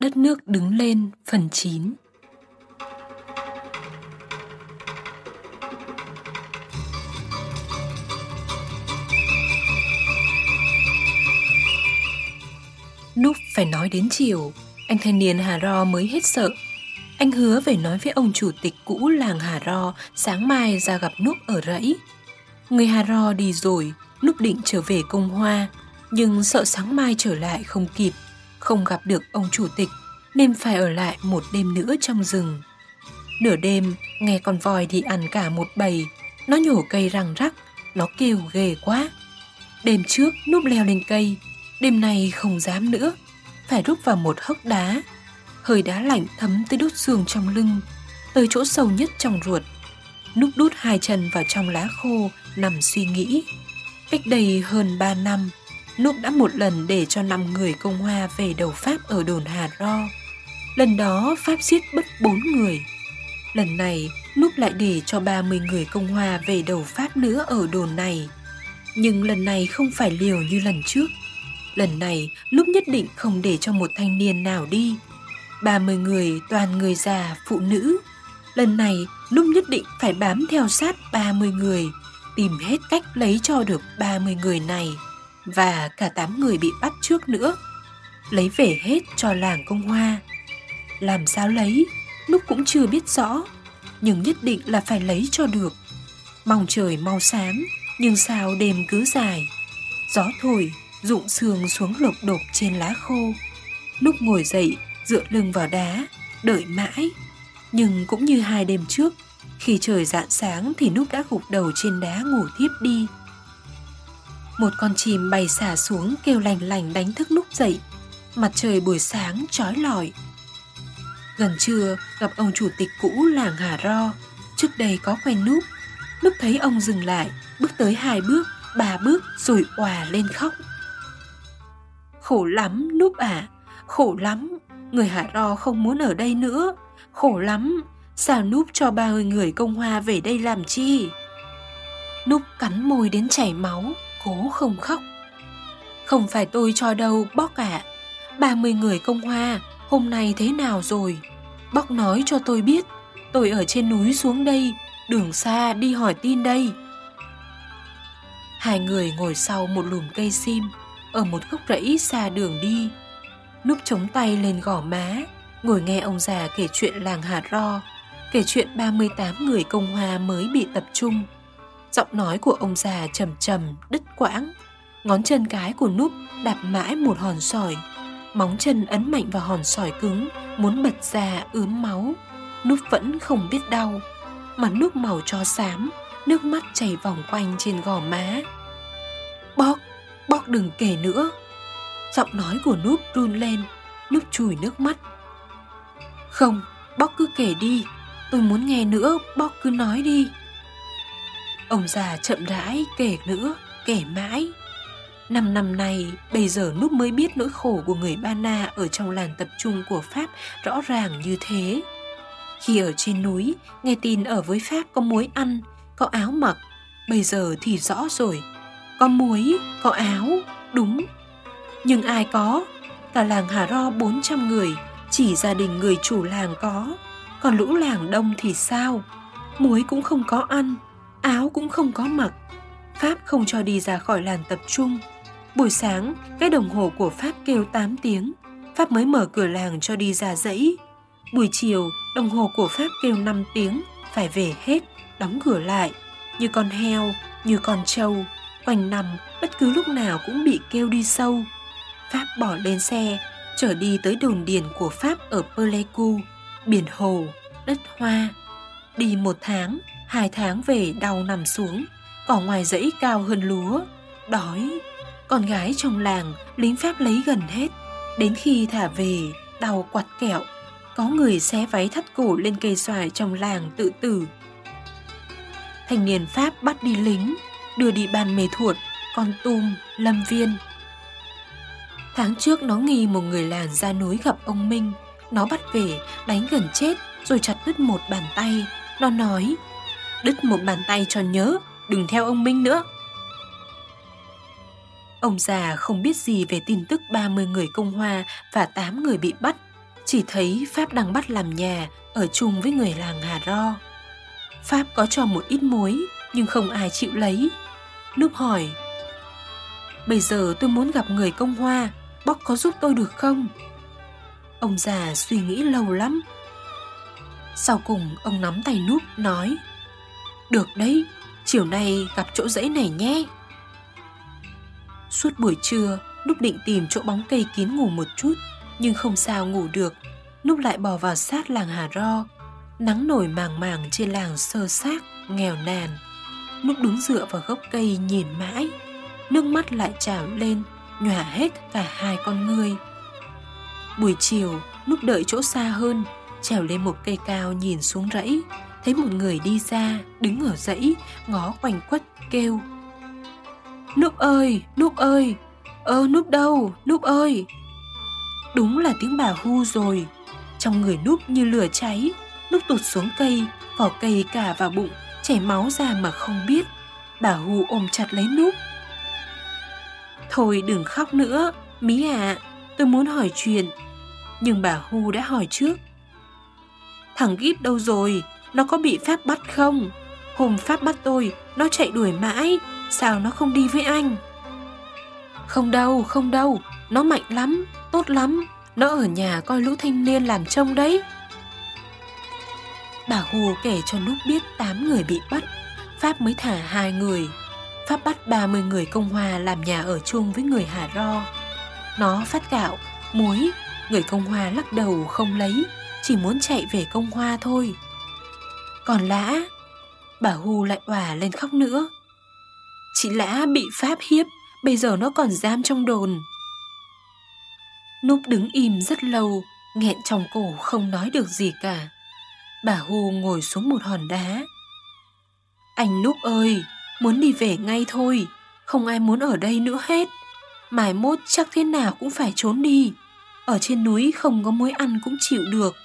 Đất nước đứng lên phần 9 Lúc phải nói đến chiều, anh thanh niên Hà Ro mới hết sợ. Anh hứa về nói với ông chủ tịch cũ làng Hà Ro sáng mai ra gặp Núp ở rẫy. Người Hà Ro đi rồi, Núp định trở về công hoa, nhưng sợ sáng mai trở lại không kịp, không gặp được ông chủ tịch nên phải ở lại một đêm nữa trong rừng. Nửa đêm, nghe con voi đi ăn cả một bầy, nó nhổ cây răng rắc, nó kêu ghê quá. Đêm trước núp leo lên cây, đêm nay không dám nữa, phải rút vào một hốc đá. Hơi đá lạnh thấm tới đốt xương trong lưng, tới chỗ sâu nhất trong ruột. Núp đút hai chân vào trong lá khô, nằm suy nghĩ. Cách đây hơn ba năm, Lúc đã một lần để cho năm người công hoa về đầu Pháp ở đồn Hà Ro. Lần đó Pháp giết bất bốn người. Lần này Núp lại để cho 30 người công hoa về đầu Pháp nữa ở đồn này. Nhưng lần này không phải liều như lần trước. Lần này Núp nhất định không để cho một thanh niên nào đi. 30 người toàn người già, phụ nữ. Lần này Núp nhất định phải bám theo sát 30 người, tìm hết cách lấy cho được 30 người này và cả tám người bị bắt trước nữa. Lấy về hết cho làng công hoa. Làm sao lấy, lúc cũng chưa biết rõ, nhưng nhất định là phải lấy cho được. Mong trời mau sáng, nhưng sao đêm cứ dài. Gió thổi, rụng sương xuống lộc độc trên lá khô. Lúc ngồi dậy, dựa lưng vào đá, đợi mãi. Nhưng cũng như hai đêm trước, khi trời rạng sáng thì Núp đã gục đầu trên đá ngủ thiếp đi. Một con chim bay xả xuống kêu lành lành đánh thức Núp dậy. Mặt trời buổi sáng trói lọi. Gần trưa gặp ông chủ tịch cũ làng Hà Ro. Trước đây có quen Núp. Núp thấy ông dừng lại, bước tới hai bước, ba bước rồi òa lên khóc. Khổ lắm Núp à, khổ lắm. Người Hà Ro không muốn ở đây nữa. Khổ lắm, sao Núp cho ba người công hoa về đây làm chi? Núp cắn môi đến chảy máu, cố không khóc. Không phải tôi cho đâu bóc ạ. À. mươi người công hoa, hôm nay thế nào rồi? Bóc nói cho tôi biết, tôi ở trên núi xuống đây, đường xa đi hỏi tin đây. Hai người ngồi sau một lùm cây sim, ở một gốc rẫy xa đường đi. Núp chống tay lên gò má, ngồi nghe ông già kể chuyện làng Hà Ro, kể chuyện 38 người công hoa mới bị tập trung. Giọng nói của ông già trầm trầm, đứt quãng. Ngón chân cái của Núp đạp mãi một hòn sỏi. Móng chân ấn mạnh vào hòn sỏi cứng, muốn bật ra ướm máu. Núp vẫn không biết đau. mặt Núp màu cho xám, nước mắt chảy vòng quanh trên gò má. Bóc, bóc đừng kể nữa. Giọng nói của Núp run lên, Núp chùi nước mắt. Không, bóc cứ kể đi, tôi muốn nghe nữa, bóc cứ nói đi. Ông già chậm rãi kể nữa, kể mãi. Năm năm nay, bây giờ lúc mới biết nỗi khổ của người Ba Na ở trong làng tập trung của Pháp rõ ràng như thế. Khi ở trên núi, nghe tin ở với Pháp có muối ăn, có áo mặc, bây giờ thì rõ rồi. Có muối, có áo, đúng. Nhưng ai có? Cả làng Hà Ro 400 người, chỉ gia đình người chủ làng có. Còn lũ làng đông thì sao? Muối cũng không có ăn, áo cũng không có mặc. Pháp không cho đi ra khỏi làn tập trung. Buổi sáng, cái đồng hồ của Pháp kêu 8 tiếng, Pháp mới mở cửa làng cho đi ra dãy. Buổi chiều, đồng hồ của Pháp kêu 5 tiếng, phải về hết, đóng cửa lại. Như con heo, như con trâu, quanh nằm bất cứ lúc nào cũng bị kêu đi sâu. Pháp bỏ lên xe, trở đi tới đồn điền của Pháp ở Pleiku, biển hồ, đất hoa. Đi một tháng, Hai tháng về đau nằm xuống, cỏ ngoài dãy cao hơn lúa, đói. Con gái trong làng, lính Pháp lấy gần hết. Đến khi thả về, đau quặt kẹo. Có người xé váy thắt cổ lên cây xoài trong làng tự tử. Thanh niên Pháp bắt đi lính, đưa đi ban mê thuột, con tum, lâm viên. Tháng trước nó nghi một người làng ra núi gặp ông Minh. Nó bắt về, đánh gần chết, rồi chặt đứt một bàn tay. Nó nói, đứt một bàn tay cho nhớ, đừng theo ông Minh nữa. Ông già không biết gì về tin tức 30 người công hoa và 8 người bị bắt. chỉ thấy Pháp đang bắt làm nhà ở chung với người làng Hà Ro. Pháp có cho một ít muối nhưng không ai chịu lấy. Núp hỏi, bây giờ tôi muốn gặp người công hoa, bóc có giúp tôi được không? Ông già suy nghĩ lâu lắm. Sau cùng ông nắm tay Núp nói, được đấy, chiều nay gặp chỗ dãy này nhé. Suốt buổi trưa, Núp định tìm chỗ bóng cây kín ngủ một chút, nhưng không sao ngủ được. Núp lại bò vào sát làng Hà Ro. Nắng nổi màng màng trên làng sơ xác, nghèo nàn. Núp đứng dựa vào gốc cây nhìn mãi. Nước mắt lại trào lên, nhòa hết cả hai con ngươi. Buổi chiều, Núp đợi chỗ xa hơn, trèo lên một cây cao nhìn xuống rẫy, thấy một người đi ra, đứng ở dãy, ngó quanh quất, kêu. Núp ơi, Núp ơi, ơ Núp đâu, Núp ơi. Đúng là tiếng bà hu rồi, trong người Núp như lửa cháy, Núp tụt xuống cây, vỏ cây cả vào bụng, chảy máu ra mà không biết. Bà hu ôm chặt lấy Núp. Thôi đừng khóc nữa, Mí à, tôi muốn hỏi chuyện. Nhưng bà Hu đã hỏi trước. Thằng Gít đâu rồi? Nó có bị Pháp bắt không? Hôm Pháp bắt tôi, nó chạy đuổi mãi, sao nó không đi với anh? Không đâu, không đâu, nó mạnh lắm, tốt lắm, nó ở nhà coi lũ thanh niên làm trông đấy. Bà Hồ kể cho Núp biết 8 người bị bắt, Pháp mới thả hai người. Pháp bắt 30 người Công Hòa làm nhà ở chung với người Hà Ro. Nó phát gạo, muối, người Công Hòa lắc đầu không lấy, chỉ muốn chạy về Công hòa thôi. Còn Lã, bà Hu lại òa lên khóc nữa. Chị Lã bị Pháp hiếp, bây giờ nó còn giam trong đồn. Núp đứng im rất lâu, nghẹn trong cổ không nói được gì cả. Bà Hu ngồi xuống một hòn đá. Anh Núp ơi, muốn đi về ngay thôi, không ai muốn ở đây nữa hết. Mai mốt chắc thế nào cũng phải trốn đi. Ở trên núi không có mối ăn cũng chịu được.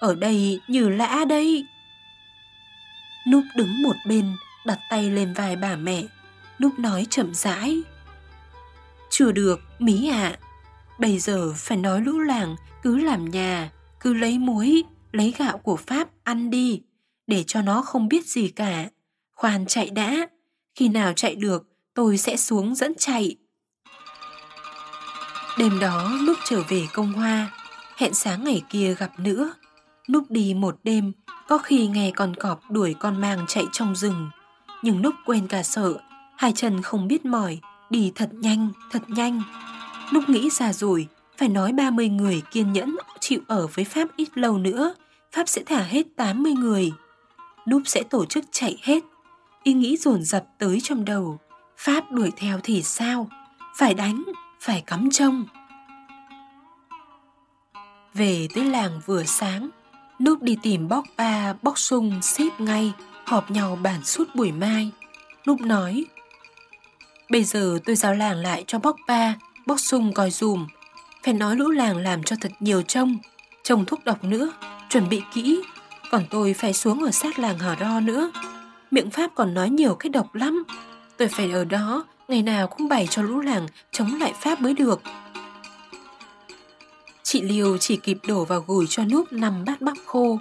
Ở đây như lã đây. Núp đứng một bên, đặt tay lên vai bà mẹ. Núp nói chậm rãi. Chưa được, Mí ạ. À. Bây giờ phải nói lũ làng cứ làm nhà, cứ lấy muối, lấy gạo của Pháp ăn đi, để cho nó không biết gì cả. Khoan chạy đã, khi nào chạy được tôi sẽ xuống dẫn chạy. Đêm đó lúc trở về công hoa, hẹn sáng ngày kia gặp nữa lúc đi một đêm, có khi nghe con cọp đuổi con mang chạy trong rừng. Nhưng lúc quên cả sợ, hai chân không biết mỏi, đi thật nhanh, thật nhanh. lúc nghĩ ra rồi, phải nói 30 người kiên nhẫn chịu ở với Pháp ít lâu nữa, Pháp sẽ thả hết 80 người. Núp sẽ tổ chức chạy hết. Ý nghĩ dồn dập tới trong đầu. Pháp đuổi theo thì sao? Phải đánh, phải cắm trông. Về tới làng vừa sáng, Núp đi tìm bóc ba, bóc sung, xếp ngay, họp nhau bàn suốt buổi mai. Núp nói, Bây giờ tôi giao làng lại cho bóc ba, bóc sung coi dùm. Phải nói lũ làng làm cho thật nhiều trông, trồng thuốc độc nữa, chuẩn bị kỹ. Còn tôi phải xuống ở sát làng Hò Ro nữa. Miệng Pháp còn nói nhiều cái độc lắm. Tôi phải ở đó, ngày nào cũng bày cho lũ làng chống lại Pháp mới được. Chị liều chỉ kịp đổ vào gùi cho núp nằm bát bắp khô,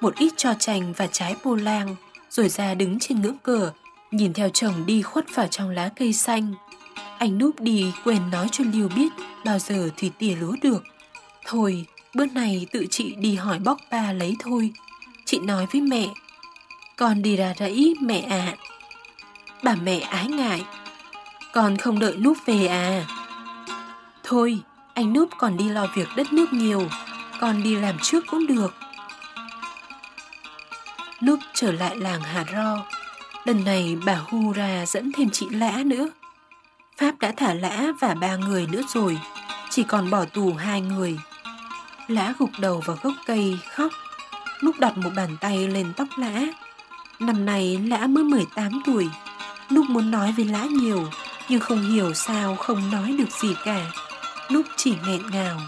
một ít cho chanh và trái bô lang, rồi ra đứng trên ngưỡng cửa, nhìn theo chồng đi khuất vào trong lá cây xanh. Anh núp đi quên nói cho liều biết bao giờ thì tỉa lúa được. Thôi, bữa này tự chị đi hỏi bóc ba lấy thôi. Chị nói với mẹ, con đi ra rẫy mẹ ạ. À. Bà mẹ ái ngại, con không đợi núp về à. Thôi, anh Núp còn đi lo việc đất nước nhiều, còn đi làm trước cũng được. Núp trở lại làng Hà Ro. Lần này bà Hu ra dẫn thêm chị Lã nữa. Pháp đã thả Lã và ba người nữa rồi, chỉ còn bỏ tù hai người. Lã gục đầu vào gốc cây khóc. Núp đặt một bàn tay lên tóc Lã. Năm nay Lã mới 18 tuổi. Núp muốn nói với Lã nhiều, nhưng không hiểu sao không nói được gì cả lúc chỉ nghẹn ngào.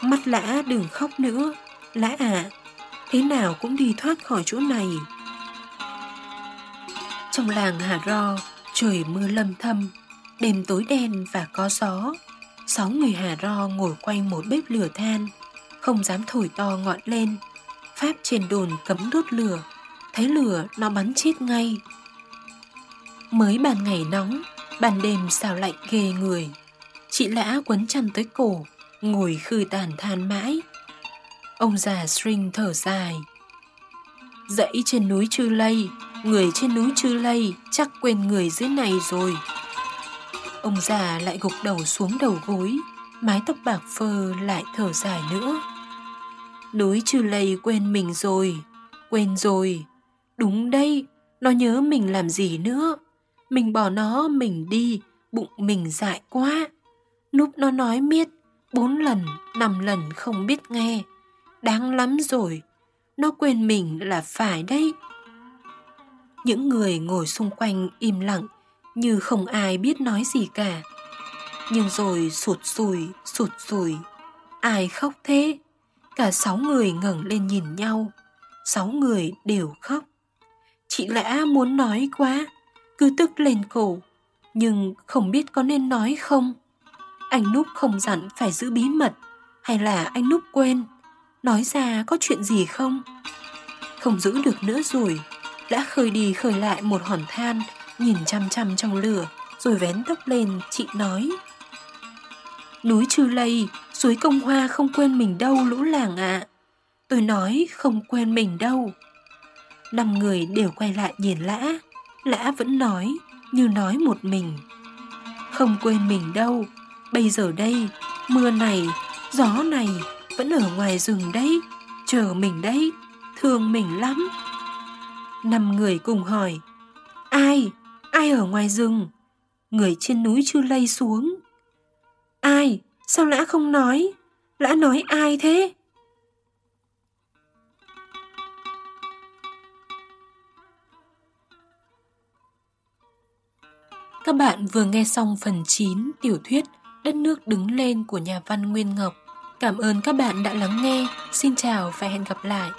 Mắt lã đừng khóc nữa, lã ạ, à, thế nào cũng đi thoát khỏi chỗ này. Trong làng Hà Ro, trời mưa lâm thâm, đêm tối đen và có gió. Sáu người Hà Ro ngồi quanh một bếp lửa than, không dám thổi to ngọn lên. Pháp trên đồn cấm đốt lửa, thấy lửa nó bắn chết ngay. Mới ban ngày nóng, ban đêm sao lạnh ghê người. Chị lã quấn chăn tới cổ, ngồi khư tàn than mãi. Ông già string thở dài. Dãy trên núi Chư Lây, người trên núi Chư Lây chắc quên người dưới này rồi. Ông già lại gục đầu xuống đầu gối, mái tóc bạc phơ lại thở dài nữa. Núi Chư Lây quên mình rồi, quên rồi. Đúng đây, nó nhớ mình làm gì nữa. Mình bỏ nó, mình đi, bụng mình dại quá. Núp nó nói miết, bốn lần, năm lần không biết nghe. Đáng lắm rồi, nó quên mình là phải đấy. Những người ngồi xung quanh im lặng như không ai biết nói gì cả. Nhưng rồi sụt sùi, sụt sùi, ai khóc thế? Cả sáu người ngẩng lên nhìn nhau, sáu người đều khóc. Chị lã muốn nói quá, cứ tức lên cổ, nhưng không biết có nên nói không. Anh Núp không dặn phải giữ bí mật, hay là anh Núp quên, nói ra có chuyện gì không? Không giữ được nữa rồi, đã khơi đi khơi lại một hòn than, nhìn chăm chăm trong lửa, rồi vén tóc lên, chị nói. Núi Trư Lây, suối công hoa không quên mình đâu lũ làng ạ. Tôi nói không quên mình đâu. Năm người đều quay lại nhìn Lã, Lã vẫn nói như nói một mình. Không quên mình đâu, bây giờ đây, mưa này, gió này vẫn ở ngoài rừng đấy, chờ mình đấy, thương mình lắm. Năm người cùng hỏi, ai, ai ở ngoài rừng? Người trên núi chưa lây xuống. Ai, sao lã không nói? Lã nói ai thế? Các bạn vừa nghe xong phần 9 tiểu thuyết Đất nước đứng lên của nhà văn Nguyên Ngọc. Cảm ơn các bạn đã lắng nghe. Xin chào và hẹn gặp lại.